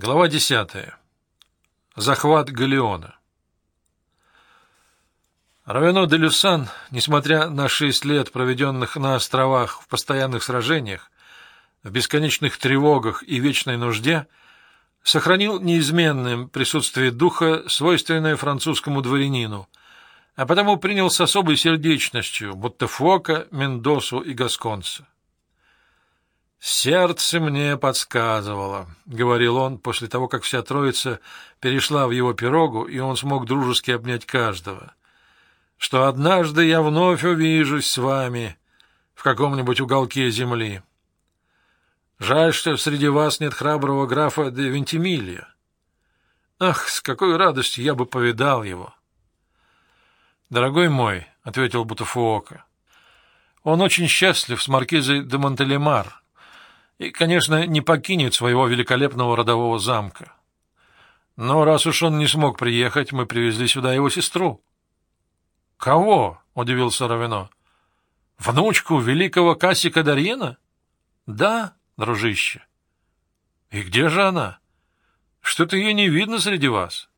Глава десятая. Захват Галеона. Равено де Люсан, несмотря на шесть лет, проведенных на островах в постоянных сражениях, в бесконечных тревогах и вечной нужде, сохранил неизменным присутствие духа, свойственное французскому дворянину, а потому принял с особой сердечностью будто Фока, Мендосу и Гасконца. «Сердце мне подсказывало», — говорил он после того, как вся троица перешла в его пирогу, и он смог дружески обнять каждого, «что однажды я вновь увижусь с вами в каком-нибудь уголке земли. Жаль, что среди вас нет храброго графа де Вентимилия. Ах, с какой радостью я бы повидал его!» «Дорогой мой», — ответил Бутафуока, — «он очень счастлив с маркизой де Монтелемар» и, конечно, не покинет своего великолепного родового замка. Но раз уж он не смог приехать, мы привезли сюда его сестру. — Кого? — удивился Равино. — Внучку великого Кассика Дарьена? — Да, дружище. — И где же она? Что-то ее не видно среди вас.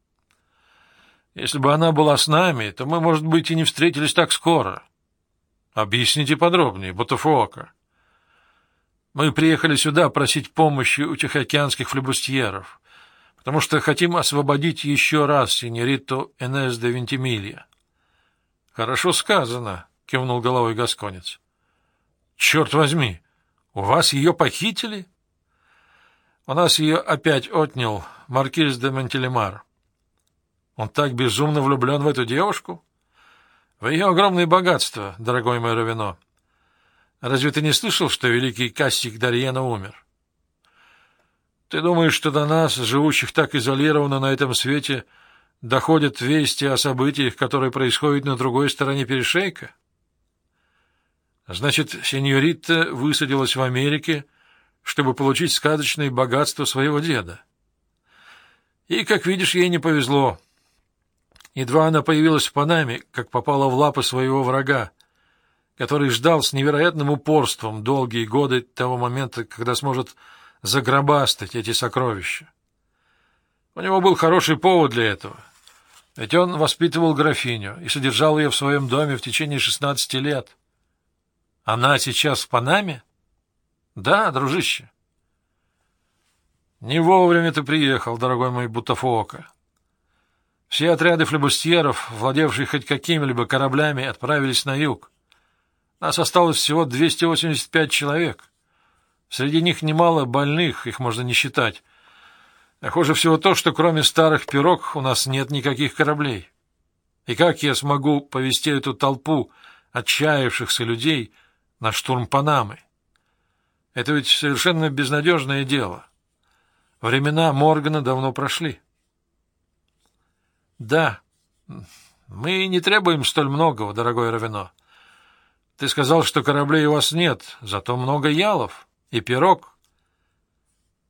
Если бы она была с нами, то мы, может быть, и не встретились так скоро. Объясните подробнее, Бутафуока. — мы приехали сюда просить помощи у тихоокеанских флебустьеров, потому что хотим освободить еще раз синьориту Энес де Вентимилья. — Хорошо сказано, — кивнул головой Гасконец. — Черт возьми, у вас ее похитили? — У нас ее опять отнял маркиз де Монтелемар. Он так безумно влюблен в эту девушку? В ее огромное богатство, дорогой мой Равино. — Разве ты не слышал, что великий Кастик Дарьена умер? Ты думаешь, что до нас, живущих так изолированно на этом свете, доходят вести о событиях, которые происходят на другой стороне перешейка? Значит, сеньорита высадилась в Америке, чтобы получить сказочное богатство своего деда. И, как видишь, ей не повезло. Едва она появилась в Панаме, как попала в лапы своего врага, который ждал с невероятным упорством долгие годы того момента, когда сможет загробастать эти сокровища. У него был хороший повод для этого, ведь он воспитывал графиню и содержал ее в своем доме в течение шестнадцати лет. Она сейчас в Панаме? Да, дружище. Не вовремя ты приехал, дорогой мой Бутафока. Все отряды флебустьеров, владевшие хоть какими-либо кораблями, отправились на юг. Нас осталось всего 285 человек. Среди них немало больных, их можно не считать. А хуже всего то, что кроме старых пирог у нас нет никаких кораблей. И как я смогу повести эту толпу отчаявшихся людей на штурм Панамы? Это ведь совершенно безнадежное дело. Времена Моргана давно прошли. Да, мы не требуем столь многого, дорогой Равино. Ты сказал, что кораблей у вас нет, зато много ялов и пирог.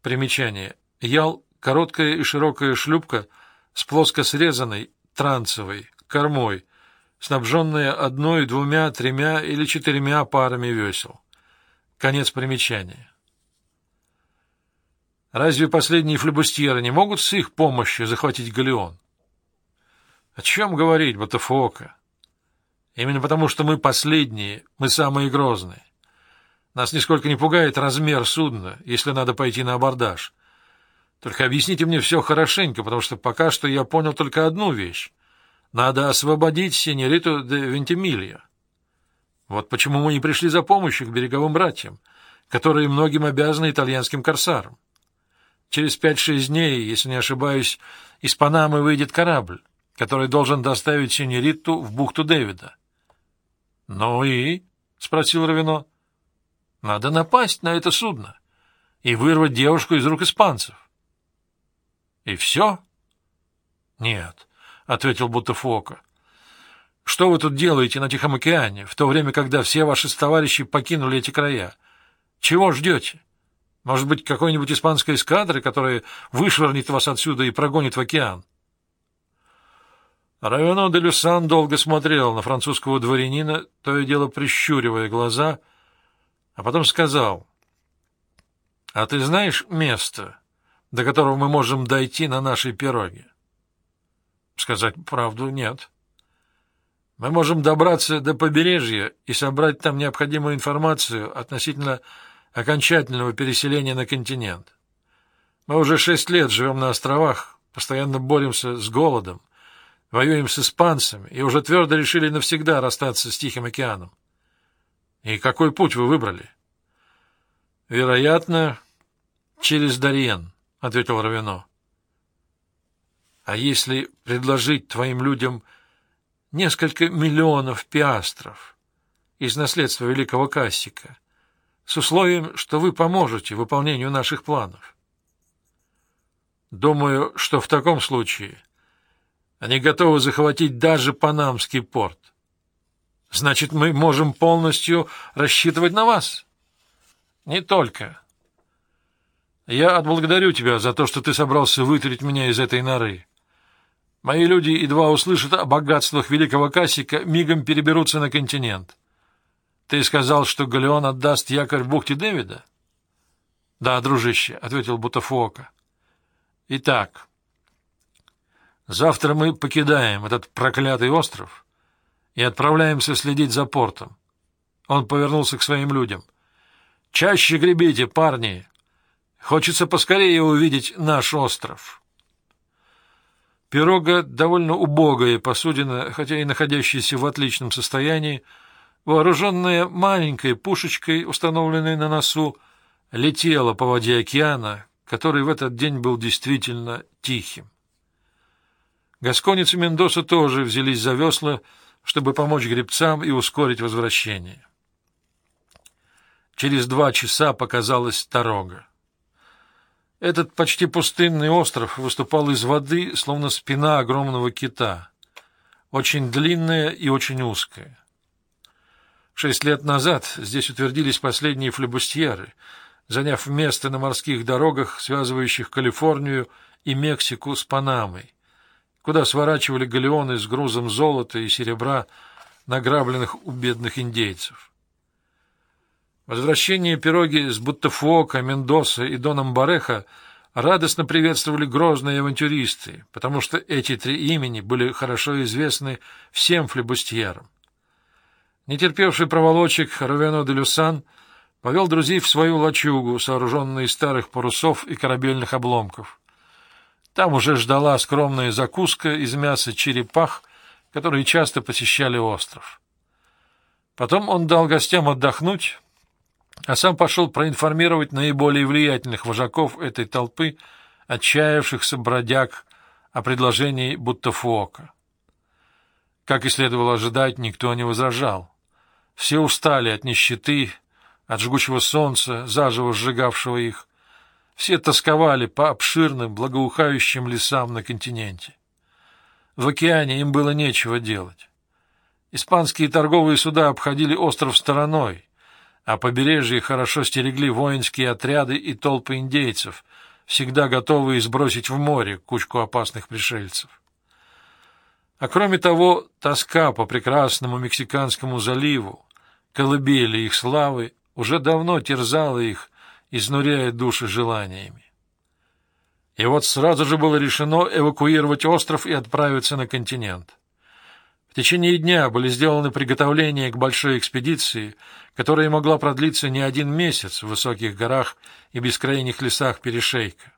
Примечание. Ял — короткая и широкая шлюпка с плоско срезанной, транцевой, кормой, снабженная одной, двумя, тремя или четырьмя парами весел. Конец примечания. Разве последние флебустьеры не могут с их помощью захватить галеон? О чем говорить, Ботафока? Именно потому, что мы последние, мы самые грозные. Нас нисколько не пугает размер судна, если надо пойти на абордаж. Только объясните мне все хорошенько, потому что пока что я понял только одну вещь. Надо освободить сеньориту де Вентимилья. Вот почему мы не пришли за помощью к береговым братьям, которые многим обязаны итальянским корсарам. Через пять-шесть дней, если не ошибаюсь, из Панамы выйдет корабль, который должен доставить сеньориту в бухту Дэвида. «Ну и?» — спросил Равино. «Надо напасть на это судно и вырвать девушку из рук испанцев». «И все?» «Нет», — ответил Бутафока. «Что вы тут делаете на Тихом океане, в то время, когда все ваши товарищи покинули эти края? Чего ждете? Может быть, какой-нибудь испанской эскадры, которая вышвырнет вас отсюда и прогонит в океан?» Равено де Люсан долго смотрел на французского дворянина, то и дело прищуривая глаза, а потом сказал, — А ты знаешь место, до которого мы можем дойти на нашей пироге? Сказать правду нет. Мы можем добраться до побережья и собрать там необходимую информацию относительно окончательного переселения на континент. Мы уже шесть лет живем на островах, постоянно боремся с голодом, воюем с испанцами и уже твердо решили навсегда расстаться с Тихим океаном. И какой путь вы выбрали? — Вероятно, через Дарьен, — ответил Равино. — А если предложить твоим людям несколько миллионов пиастров из наследства великого Кассика, с условием, что вы поможете выполнению наших планов? Думаю, что в таком случае они готовы захватить даже Панамский порт. Значит, мы можем полностью рассчитывать на вас. Не только. Я отблагодарю тебя за то, что ты собрался вытурить меня из этой норы. Мои люди, едва услышат о богатствах великого Кассика, мигом переберутся на континент. Ты сказал, что Галеон отдаст якорь в бухте Дэвида? — Да, дружище, — ответил Бутафуока. — Итак, завтра мы покидаем этот проклятый остров — и отправляемся следить за портом. Он повернулся к своим людям. «Чаще гребите, парни! Хочется поскорее увидеть наш остров!» Пирога, довольно убогая посудина, хотя и находящаяся в отличном состоянии, вооруженная маленькой пушечкой, установленной на носу, летела по воде океана, который в этот день был действительно тихим. Гасконец и Мендоса тоже взялись за весла, чтобы помочь гребцам и ускорить возвращение. Через два часа показалась дорога. Этот почти пустынный остров выступал из воды, словно спина огромного кита, очень длинная и очень узкая. Шесть лет назад здесь утвердились последние флебустьеры, заняв место на морских дорогах, связывающих Калифорнию и Мексику с Панамой, куда сворачивали галеоны с грузом золота и серебра, награбленных у бедных индейцев. Возвращение пироги с Буттефуока, Мендоса и Доном Бареха радостно приветствовали грозные авантюристы, потому что эти три имени были хорошо известны всем флебустьерам. Нетерпевший проволочек Равено де Люсан повел друзей в свою лачугу, сооруженную из старых парусов и корабельных обломков. Там уже ждала скромная закуска из мяса черепах, которые часто посещали остров. Потом он дал гостям отдохнуть, а сам пошел проинформировать наиболее влиятельных вожаков этой толпы, отчаявшихся бродяг о предложении Буттафуока. Как и следовало ожидать, никто не возражал. Все устали от нищеты, от жгучего солнца, заживо сжигавшего их, все тосковали по обширным, благоухающим лесам на континенте. В океане им было нечего делать. Испанские торговые суда обходили остров стороной, а побережье хорошо стерегли воинские отряды и толпы индейцев, всегда готовые сбросить в море кучку опасных пришельцев. А кроме того, тоска по прекрасному Мексиканскому заливу, колыбели их славы, уже давно терзала их, изнуряя души желаниями. И вот сразу же было решено эвакуировать остров и отправиться на континент. В течение дня были сделаны приготовления к большой экспедиции, которая могла продлиться не один месяц в высоких горах и бескрайних лесах перешейка.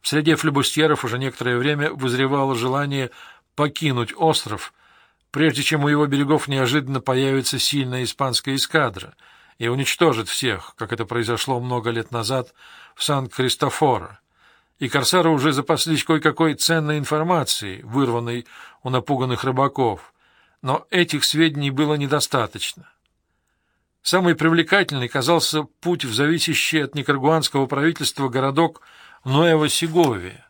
В среде флебустьеров уже некоторое время вызревало желание покинуть остров, прежде чем у его берегов неожиданно появится сильная испанская эскадра — и уничтожит всех, как это произошло много лет назад в Сан-Кристофоро. И корсары уже запаслись кое-какой ценной информацией, вырванной у напуганных рыбаков, но этих сведений было недостаточно. Самый привлекательный казался путь в зависящий от никарагуанского правительства городок Нуэво-Сиговия,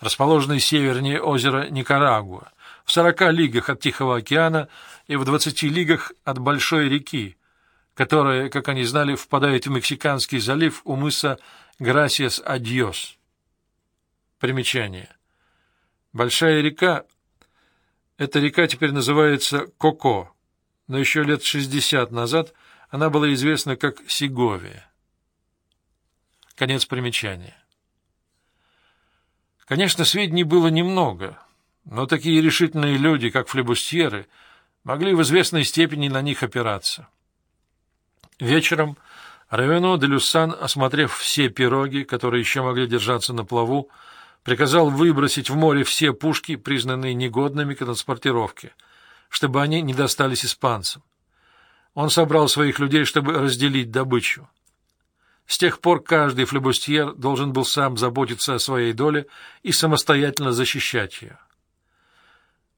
расположенный севернее озера Никарагуа, в сорока лигах от Тихого океана и в двадцати лигах от Большой реки, которая, как они знали, впадает в Мексиканский залив у мыса Грасиас-Адьос. Примечание. Большая река — эта река теперь называется Коко, но еще лет шестьдесят назад она была известна как Сеговия. Конец примечания. Конечно, сведений было немного, но такие решительные люди, как флебустьеры, могли в известной степени на них опираться. Вечером Равено де Люсан, осмотрев все пироги, которые еще могли держаться на плаву, приказал выбросить в море все пушки, признанные негодными к транспортировке, чтобы они не достались испанцам. Он собрал своих людей, чтобы разделить добычу. С тех пор каждый флебустьер должен был сам заботиться о своей доле и самостоятельно защищать ее.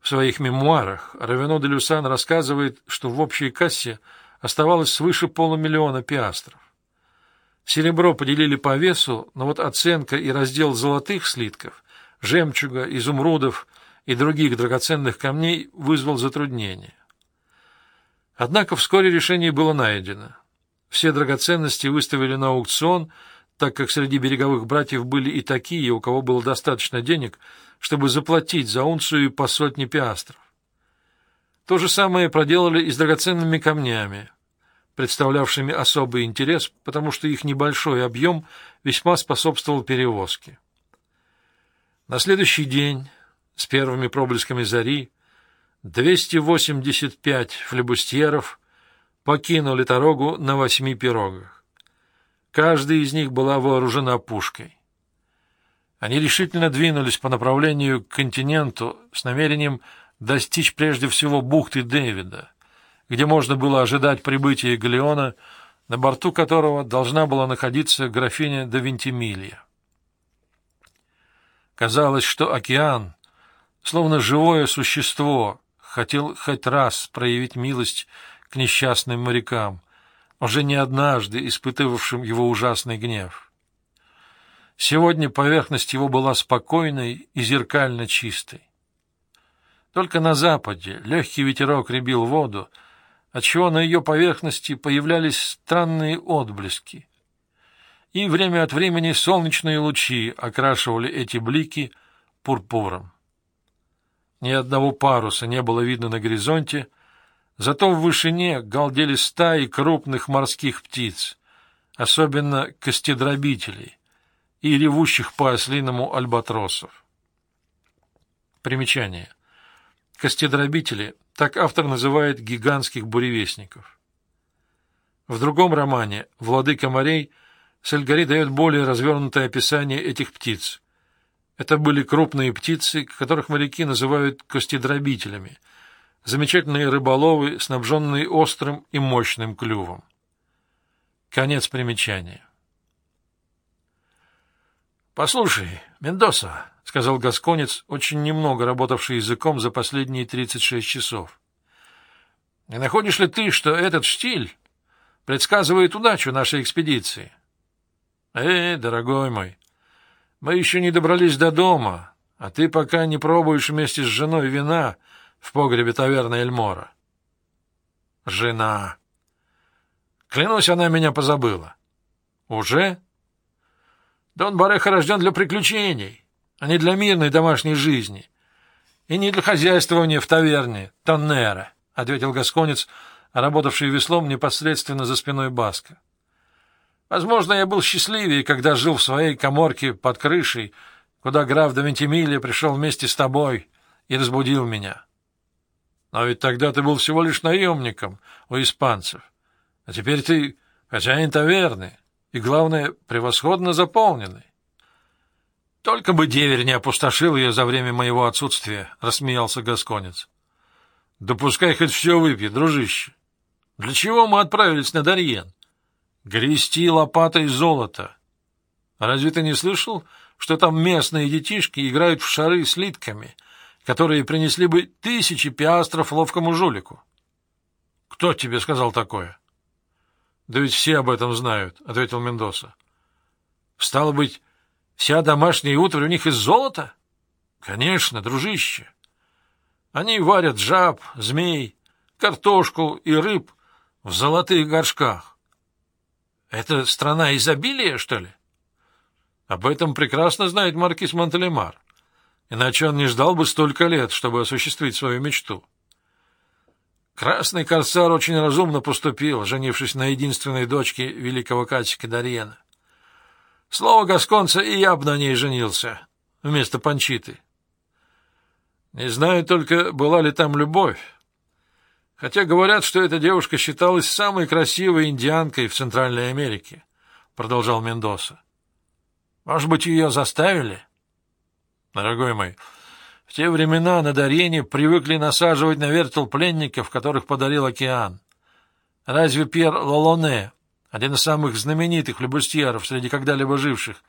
В своих мемуарах Равено де Люсан рассказывает, что в общей кассе оставалось свыше полумиллиона пиастров. Серебро поделили по весу, но вот оценка и раздел золотых слитков, жемчуга, изумрудов и других драгоценных камней вызвал затруднения. Однако вскоре решение было найдено. Все драгоценности выставили на аукцион, так как среди береговых братьев были и такие, у кого было достаточно денег, чтобы заплатить за унцию по сотне пиастров. То же самое проделали и с драгоценными камнями представлявшими особый интерес, потому что их небольшой объем весьма способствовал перевозке. На следующий день, с первыми проблесками зари, 285 флебустьеров покинули дорогу на восьми пирогах. Каждая из них была вооружена пушкой. Они решительно двинулись по направлению к континенту с намерением достичь прежде всего бухты Дэвида — где можно было ожидать прибытия галеона, на борту которого должна была находиться графиня де Вентимилья. Казалось, что океан, словно живое существо, хотел хоть раз проявить милость к несчастным морякам, уже не однажды испытывавшим его ужасный гнев. Сегодня поверхность его была спокойной и зеркально чистой. Только на западе легкий ветерок ребил воду, отчего на ее поверхности появлялись странные отблески. И время от времени солнечные лучи окрашивали эти блики пурпуром. Ни одного паруса не было видно на горизонте, зато в вышине галдели стаи крупных морских птиц, особенно костедробителей и ревущих по ослиному альбатросов. Примечание. Костедробители — так автор называет гигантских буревестников. В другом романе «Владыка морей» Сальгари дает более развернутое описание этих птиц. Это были крупные птицы, которых моряки называют костедробителями, замечательные рыболовы, снабженные острым и мощным клювом. Конец примечания. «Послушай, Мендоса», — сказал Гасконец, очень немного работавший языком за последние 36 часов. «Не находишь ли ты, что этот штиль предсказывает удачу нашей экспедиции?» «Э, дорогой мой, мы еще не добрались до дома, а ты пока не пробуешь вместе с женой вина в погребе таверны Эльмора». «Жена!» Клянусь, она меня позабыла. «Уже?» Дон Бареха рожден для приключений, а не для мирной домашней жизни. И не для хозяйствования в таверне Тоннера, — ответил гасконец, работавший веслом непосредственно за спиной Баска. Возможно, я был счастливее, когда жил в своей коморке под крышей, куда граф до Вентимилия пришел вместе с тобой и разбудил меня. Но ведь тогда ты был всего лишь наемником у испанцев, а теперь ты хозяин таверны и, главное, превосходно заполненной. — Только бы деверь не опустошил ее за время моего отсутствия, — рассмеялся Гасконец. — Да пускай хоть все выпьет, дружище. Для чего мы отправились на Дарьен? Грести лопатой золото. Разве ты не слышал, что там местные детишки играют в шары с литками, которые принесли бы тысячи пиастров ловкому жулику? — Кто тебе сказал такое? — да ведь все об этом знают, — ответил Мендоса. — Стало быть, вся домашняя утварь у них из золота? — Конечно, дружище. Они варят жаб, змей, картошку и рыб в золотых горшках. Это страна изобилия, что ли? Об этом прекрасно знает маркиз Монтелемар, иначе он не ждал бы столько лет, чтобы осуществить свою мечту. Красный корсар очень разумно поступил, женившись на единственной дочке великого катчика Дарьена. Слово гасконца, и я бы на ней женился. вместо Панчиты. Не знаю только, была ли там любовь. Хотя говорят, что эта девушка считалась самой красивой индианкой в Центральной Америке, — продолжал Мендоса. Может быть, ее заставили? Дорогой мой, в те времена на Дарьене привыкли насаживать на вертел пленников, которых подарил океан. Разве Пьер Лолоне, один из самых знаменитых любустьеров среди когда-либо живших,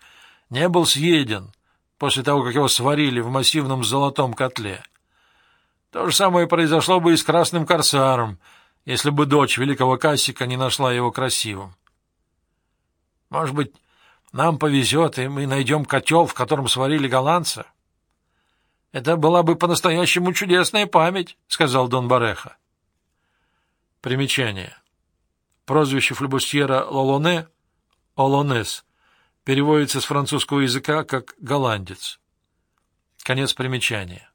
не был съеден после того, как его сварили в массивном золотом котле? То же самое произошло бы и с Красным Корсаром, если бы дочь великого Кассика не нашла его красивым. Может быть, нам повезет, и мы найдем котел, в котором сварили голландца? — Это была бы по-настоящему чудесная память, — сказал Дон Бареха. Примечание. Прозвище флебустьера Лолоне — Олонес — переводится с французского языка как «голландец». Конец примечания.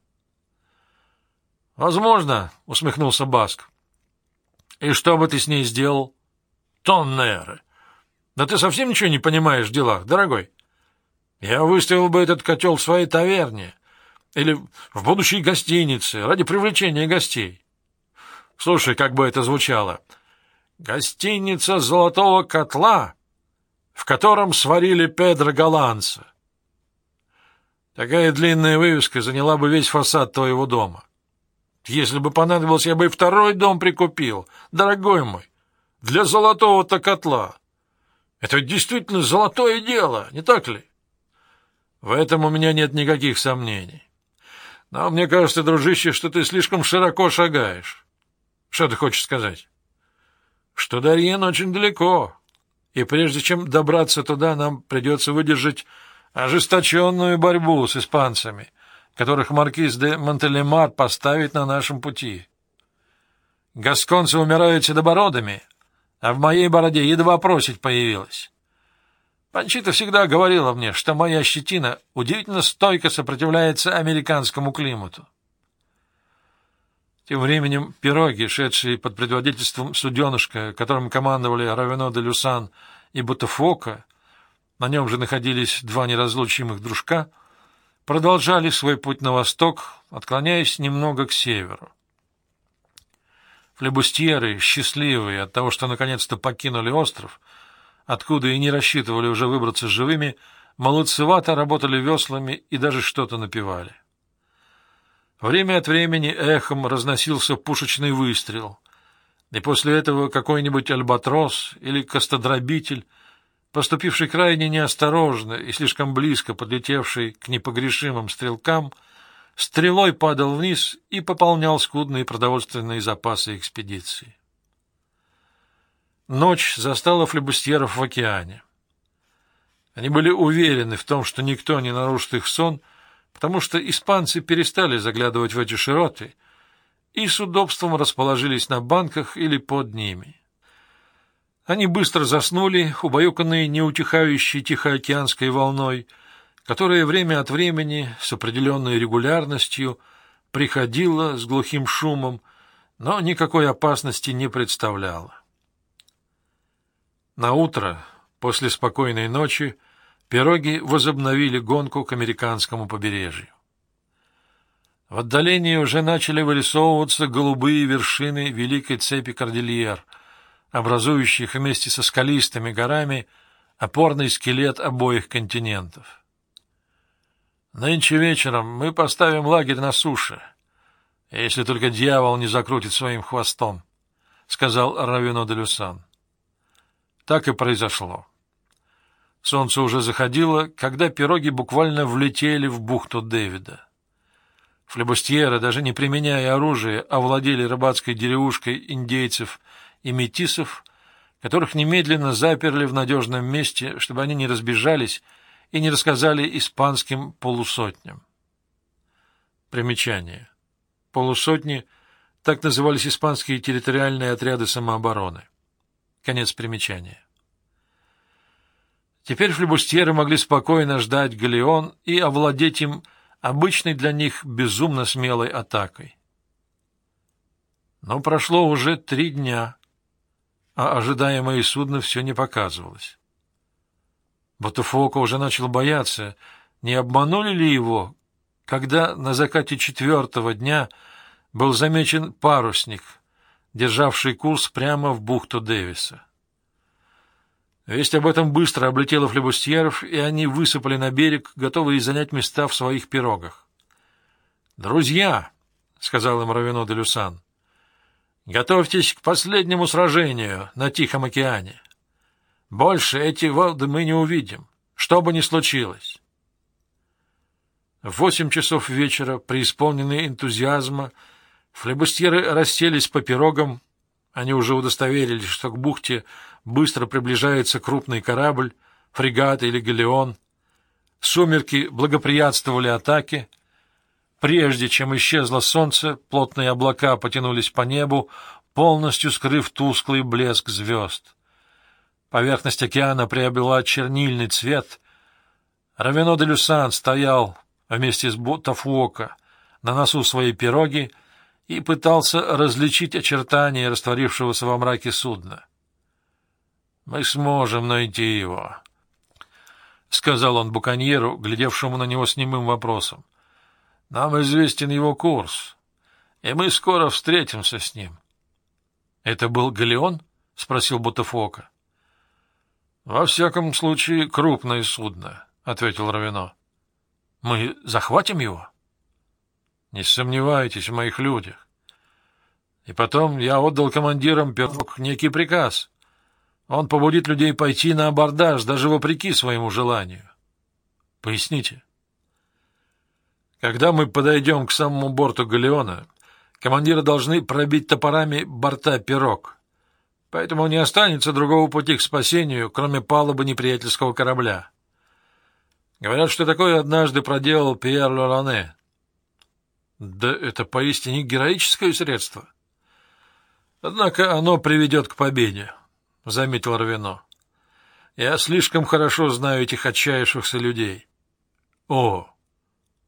— Возможно, — усмехнулся Баск. — И что бы ты с ней сделал? — Тоннеры. Да ты совсем ничего не понимаешь в делах, дорогой. Я выставил бы этот котел в своей таверне или в будущей гостинице ради привлечения гостей. Слушай, как бы это звучало. Гостиница золотого котла, в котором сварили Педро Голландца. Такая длинная вывеска заняла бы весь фасад твоего дома. Если бы понадобилось, я бы и второй дом прикупил, дорогой мой, для золотого-то котла. Это ведь действительно золотое дело, не так ли? В этом у меня нет никаких сомнений. Но мне кажется, дружище, что ты слишком широко шагаешь. Что ты хочешь сказать? Что Дарьен очень далеко, и прежде чем добраться туда, нам придется выдержать ожесточенную борьбу с испанцами — которых маркиз де Монтелемар поставит на нашем пути. Гасконцы умирают седобородами, а в моей бороде едва просить появилась. Панчита всегда говорила мне, что моя щетина удивительно стойко сопротивляется американскому климату. Тем временем пироги, шедшие под предводительством суденышка, которым командовали Равено де Люсан и Бутафока, на нем же находились два неразлучимых дружка — продолжали свой путь на восток, отклоняясь немного к северу. Флебустьеры, счастливые от того, что наконец-то покинули остров, откуда и не рассчитывали уже выбраться живыми, молодцевато работали веслами и даже что-то напевали. Время от времени эхом разносился пушечный выстрел, и после этого какой-нибудь альбатрос или костодробитель поступивший крайне неосторожно и слишком близко подлетевший к непогрешимым стрелкам, стрелой падал вниз и пополнял скудные продовольственные запасы экспедиции. Ночь застала флебустьеров в океане. Они были уверены в том, что никто не нарушит их сон, потому что испанцы перестали заглядывать в эти широты и с удобством расположились на банках или под ними. Они быстро заснули, убаюканные неутихающей тихоокеанской волной, которая время от времени с определенной регулярностью приходила с глухим шумом, но никакой опасности не представляла. На утро, после спокойной ночи, пироги возобновили гонку к американскому побережью. В отдалении уже начали вырисовываться голубые вершины великой цепи Кордильер — образующих вместе со скалистыми горами опорный скелет обоих континентов. Нынче вечером мы поставим лагерь на суше, если только дьявол не закрутит своим хвостом, — сказал Равино де Люсан. Так и произошло. Солнце уже заходило, когда пироги буквально влетели в бухту Дэвида. Флебустьеры, даже не применяя оружие, овладели рыбацкой деревушкой индейцев и метисов, которых немедленно заперли в надежном месте, чтобы они не разбежались и не рассказали испанским полусотням. Примечание. Полусотни — так назывались испанские территориальные отряды самообороны. Конец примечания. Теперь флебустьеры могли спокойно ждать галеон и овладеть им обычной для них безумно смелой атакой. Но прошло уже три дня, а ожидаемое судно все не показывалось. Ботафоко уже начал бояться, не обманули ли его, когда на закате четвертого дня был замечен парусник, державший курс прямо в бухту Дэвиса. Весть об этом быстро облетела флебустьеров, и они высыпали на берег, готовые занять места в своих пирогах. «Друзья!» — сказал им Равино де Люсан. «Готовьтесь к последнему сражению на Тихом океане. Больше эти воды мы не увидим, что бы ни случилось». В восемь часов вечера, преисполненные энтузиазма, флебустьеры расселись по пирогам, они уже удостоверились, что к бухте быстро приближается крупный корабль, фрегат или галеон. Сумерки благоприятствовали атаке. Прежде чем исчезло солнце, плотные облака потянулись по небу, полностью скрыв тусклый блеск звезд. Поверхность океана приобрела чернильный цвет. Равено де Люсан стоял вместе с Ботафуока на носу своей пироги, и пытался различить очертания растворившегося во мраке судна. «Мы сможем найти его», — сказал он буконьеру, глядевшему на него с немым вопросом. «Нам известен его курс, и мы скоро встретимся с ним». «Это был галеон?» — спросил Бутафока. «Во всяком случае, крупное судно», — ответил Равино. «Мы захватим его?» Не сомневайтесь в моих людях. И потом я отдал командирам пирог некий приказ. Он побудит людей пойти на абордаж, даже вопреки своему желанию. Поясните. Когда мы подойдем к самому борту галеона, командиры должны пробить топорами борта пирог. Поэтому не останется другого пути к спасению, кроме палубы неприятельского корабля. Говорят, что такое однажды проделал Пьер Лоране. Да это поистине героическое средство. Однако оно приведет к победе, — заметил Равино. Я слишком хорошо знаю этих отчаявшихся людей. О,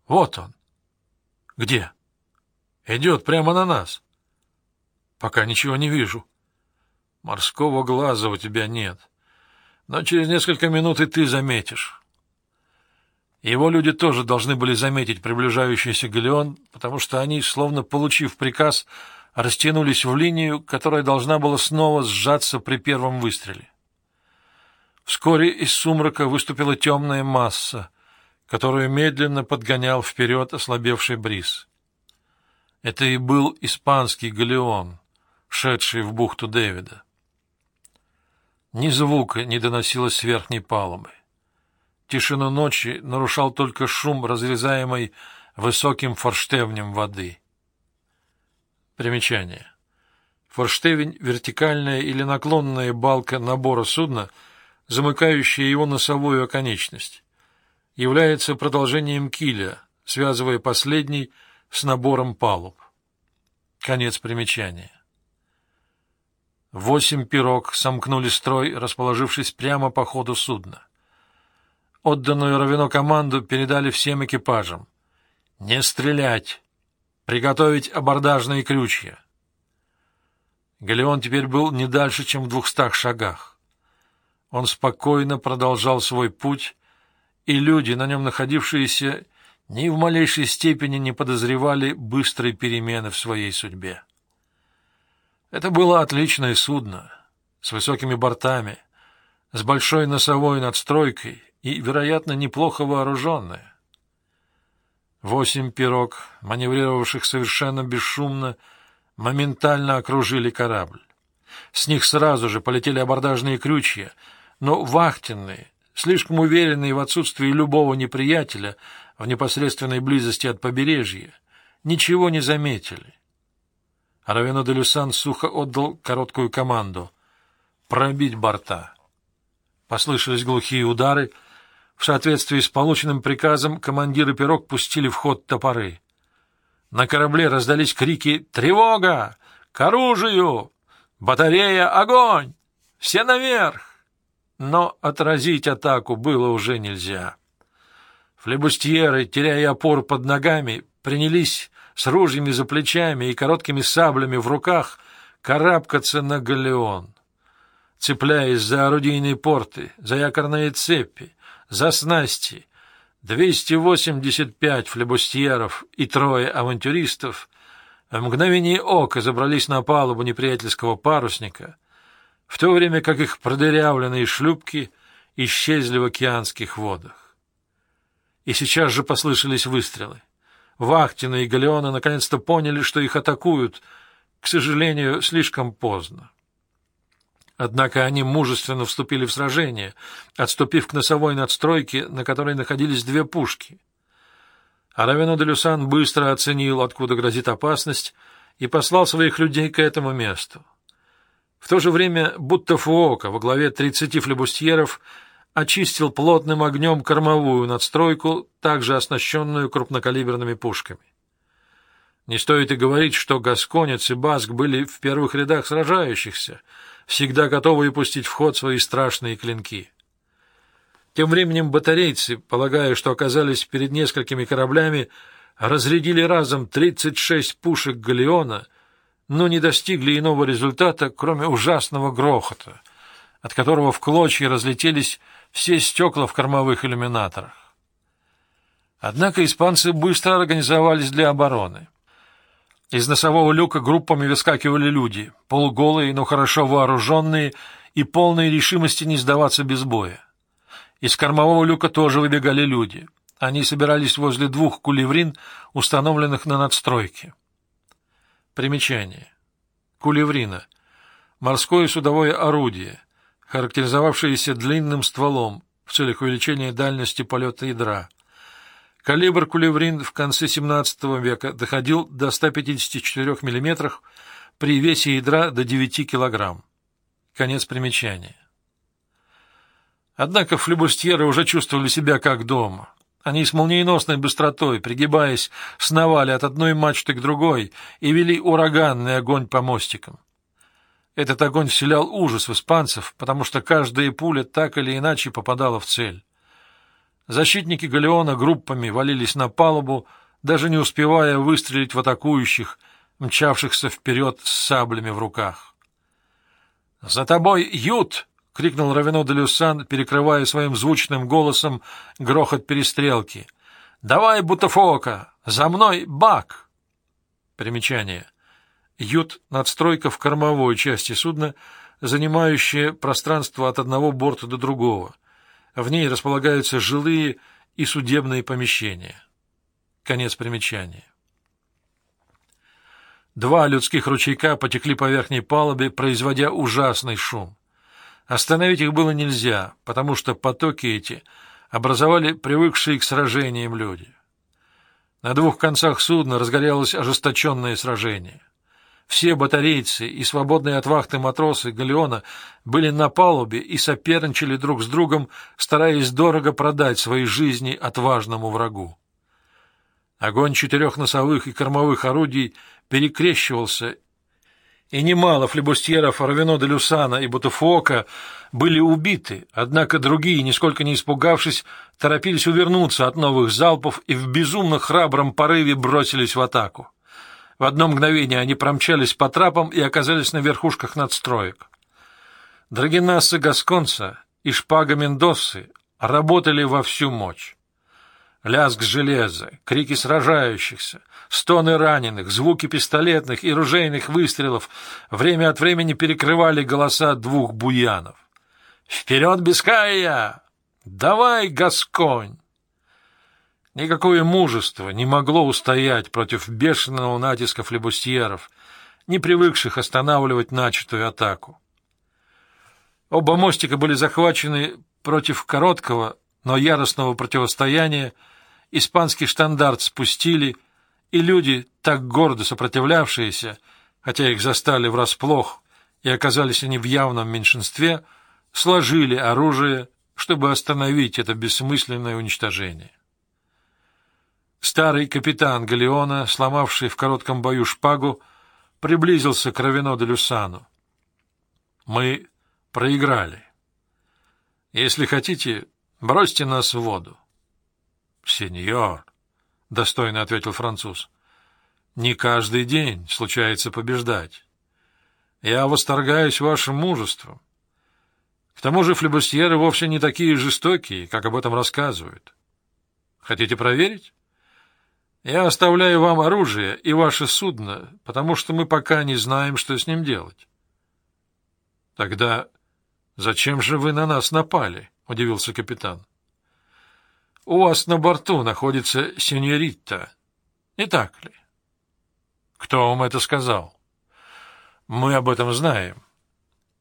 вот он. Где? Идет прямо на нас. Пока ничего не вижу. Морского глаза у тебя нет. Но через несколько минут и ты заметишь. Его люди тоже должны были заметить приближающийся галеон, потому что они, словно получив приказ, растянулись в линию, которая должна была снова сжаться при первом выстреле. Вскоре из сумрака выступила темная масса, которую медленно подгонял вперед ослабевший бриз. Это и был испанский галеон, шедший в бухту Дэвида. Ни звука не доносилось с верхней палубы. Тишину ночи нарушал только шум, разрезаемый высоким форштевнем воды. Примечание. Форштевень — вертикальная или наклонная балка набора судна, замыкающая его носовую оконечность. Является продолжением киля, связывая последний с набором палуб. Конец примечания. Восемь пирог сомкнули строй, расположившись прямо по ходу судна. Отданную Равино команду передали всем экипажам. «Не стрелять! Приготовить абордажные крючья!» Галеон теперь был не дальше, чем в двухстах шагах. Он спокойно продолжал свой путь, и люди, на нем находившиеся, ни в малейшей степени не подозревали быстрой перемены в своей судьбе. Это было отличное судно, с высокими бортами, с большой носовой надстройкой и, вероятно, неплохо вооруженная. Восемь пирог, маневрировавших совершенно бесшумно, моментально окружили корабль. С них сразу же полетели абордажные крючья, но вахтенные, слишком уверенные в отсутствии любого неприятеля в непосредственной близости от побережья, ничего не заметили. Равено де Люсан сухо отдал короткую команду — пробить борта. Послышались глухие удары — в соответствии с полученным приказом командиры пирог пустили в ход топоры. На корабле раздались крики «Тревога! К оружию! Батарея! Огонь! Все наверх!» Но отразить атаку было уже нельзя. Флебустьеры, теряя опору под ногами, принялись с ружьями за плечами и короткими саблями в руках карабкаться на галеон. Цепляясь за орудийные порты, за якорные цепи, за снасти, 285 флебустьеров и трое авантюристов в мгновение ока забрались на палубу неприятельского парусника, в то время как их продырявленные шлюпки исчезли в океанских водах. И сейчас же послышались выстрелы. Вахтина и Галеона наконец-то поняли, что их атакуют, к сожалению, слишком поздно. Однако они мужественно вступили в сражение, отступив к носовой надстройке, на которой находились две пушки. Аравено де Люсан быстро оценил, откуда грозит опасность, и послал своих людей к этому месту. В то же время будто Фуока во главе тридцати флебустьеров очистил плотным огнем кормовую надстройку, также оснащенную крупнокалиберными пушками. Не стоит и говорить, что Гасконец и Баск были в первых рядах сражающихся — всегда готовые пустить в ход свои страшные клинки. Тем временем батарейцы, полагая, что оказались перед несколькими кораблями, разрядили разом 36 пушек «Галеона», но не достигли иного результата, кроме ужасного грохота, от которого в клочья разлетелись все стекла в кормовых иллюминаторах. Однако испанцы быстро организовались для обороны. Из носового люка группами выскакивали люди, полуголые, но хорошо вооруженные и полные решимости не сдаваться без боя. Из кормового люка тоже выбегали люди. Они собирались возле двух кулеврин, установленных на надстройке. Примечание. Кулеврина. Морское судовое орудие, характеризовавшееся длинным стволом в целях увеличения дальности полета ядра. Калибр кулеврин в конце XVII века доходил до 154 мм при весе ядра до 9 кг. Конец примечания. Однако флебустьеры уже чувствовали себя как дома. Они с молниеносной быстротой, пригибаясь, сновали от одной мачты к другой и вели ураганный огонь по мостикам. Этот огонь вселял ужас в испанцев, потому что каждая пуля так или иначе попадала в цель. Защитники галеона группами валились на палубу, даже не успевая выстрелить в атакующих, мчавшихся вперед с саблями в руках. «За тобой, Ют!» — крикнул Равино де Люсан, перекрывая своим звучным голосом грохот перестрелки. «Давай, Бутафока! За мной, Бак!» Примечание. Ют — надстройка в кормовой части судна, занимающая пространство от одного борта до другого — в ней располагаются жилые и судебные помещения. Конец примечания. Два людских ручейка потекли по верхней палубе, производя ужасный шум. Остановить их было нельзя, потому что потоки эти образовали привыкшие к сражениям люди. На двух концах судна разгорелось ожесточенное сражение. Все батарейцы и свободные от вахты матросы галеона были на палубе и соперничали друг с другом, стараясь дорого продать свои жизни отважному врагу. Огонь четырех носовых и кормовых орудий перекрещивался, и немало флебустьеров Равино де Люсана и Бутуфока были убиты, однако другие, нисколько не испугавшись, торопились увернуться от новых залпов и в безумно храбром порыве бросились в атаку. В одно мгновение они промчались по трапам и оказались на верхушках надстроек. Драгинасы Гасконца и шпага Мендосы работали во всю мощь. Лязг железа, крики сражающихся, стоны раненых, звуки пистолетных и ружейных выстрелов время от времени перекрывали голоса двух буянов. «Вперед, Бискайя! Давай, Гасконь!» Никакое мужество не могло устоять против бешеного натиска флебустьеров, не привыкших останавливать начатую атаку. Оба мостика были захвачены против короткого, но яростного противостояния, испанский штандарт спустили, и люди, так гордо сопротивлявшиеся, хотя их застали врасплох и оказались они в явном меньшинстве, сложили оружие, чтобы остановить это бессмысленное уничтожение. Старый капитан Галеона, сломавший в коротком бою шпагу, приблизился к Равино де Люсану. «Мы проиграли. Если хотите, бросьте нас в воду». «Сеньор», — достойно ответил француз, — «не каждый день случается побеждать. Я восторгаюсь вашим мужеством. К тому же флебустьеры вовсе не такие жестокие, как об этом рассказывают. Хотите проверить? Я оставляю вам оружие и ваше судно, потому что мы пока не знаем, что с ним делать. Тогда зачем же вы на нас напали? — удивился капитан. — У вас на борту находится сеньорита. Не так ли? — Кто вам это сказал? — Мы об этом знаем.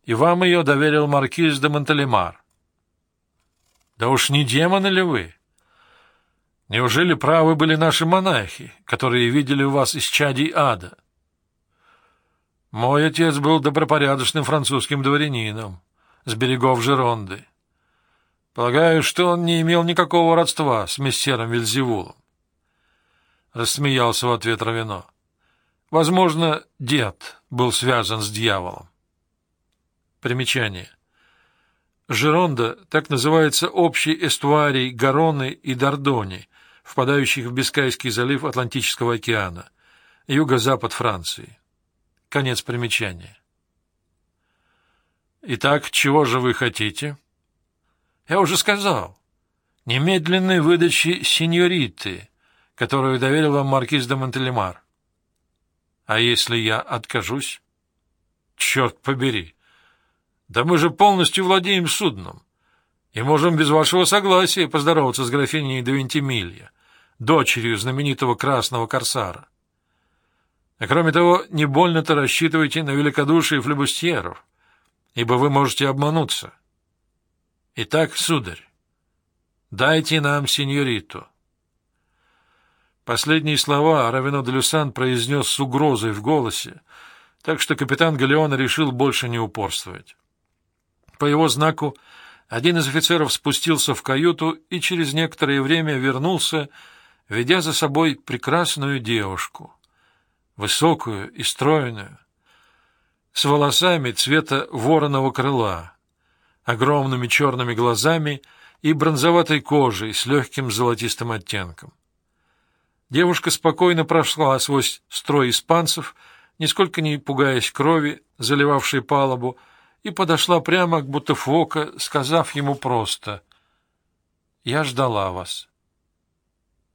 И вам ее доверил маркиз де Монтелемар. — Да уж не демоны ли вы? Неужели правы были наши монахи, которые видели вас из чадей ада? Мой отец был добропорядочным французским дворянином с берегов Жеронды. Полагаю, что он не имел никакого родства с мессером Вильзевулом. Рассмеялся в ответ Равино. Возможно, дед был связан с дьяволом. Примечание. Жеронда так называется общий эстуарий Гароны и Дордони, впадающих в Бискайский залив Атлантического океана, юго-запад Франции. Конец примечания. Итак, чего же вы хотите? Я уже сказал. Немедленной выдачи сеньориты, которую доверил вам маркиз де Монтелемар. А если я откажусь? Черт побери! Да мы же полностью владеем судном и можем без вашего согласия поздороваться с графиней де Вентимилья дочерью знаменитого красного корсара. А кроме того, не больно-то рассчитывайте на великодушие флебустьеров, ибо вы можете обмануться. Итак, сударь, дайте нам сеньориту. Последние слова Равино де Люсан произнес с угрозой в голосе, так что капитан Галеона решил больше не упорствовать. По его знаку один из офицеров спустился в каюту и через некоторое время вернулся, ведя за собой прекрасную девушку, высокую и стройную, с волосами цвета вороного крыла, огромными черными глазами и бронзоватой кожей с легким золотистым оттенком. Девушка спокойно прошла сквозь строй испанцев, нисколько не пугаясь крови, заливавшей палубу, и подошла прямо к Бутафока, сказав ему просто «Я ждала вас».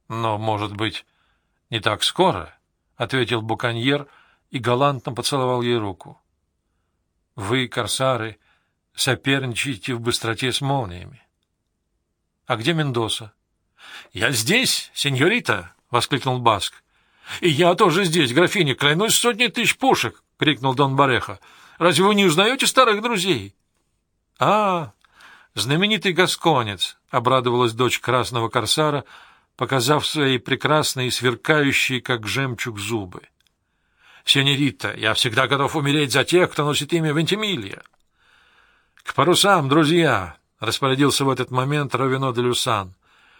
Но, может быть, не так скоро, — ответил Буканьер и галантно поцеловал ей руку. — Вы, корсары, соперничаете в быстроте с молниями. — А где Мендоса? — Я здесь, сеньорита! — воскликнул Баск. — И я тоже здесь, графиня, клянусь сотни тысяч пушек! — крикнул Дон Бареха. — Разве вы не узнаете старых друзей? — А, знаменитый гасконец! — обрадовалась дочь красного корсара — показав свои прекрасные, сверкающие, как жемчуг, зубы. — Сеньорита, я всегда готов умереть за тех, кто носит имя Вентимилья. — К парусам, друзья! — распорядился в этот момент Равино де Люсан.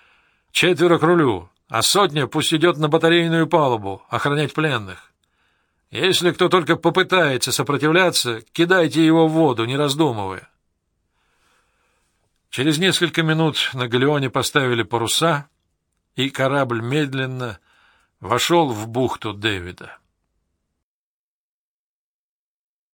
— Четверо к рулю, а сотня пусть идет на батарейную палубу, охранять пленных. Если кто только попытается сопротивляться, кидайте его в воду, не раздумывая. Через несколько минут на галеоне поставили паруса — и корабль медленно вошел в бухту Дэвида.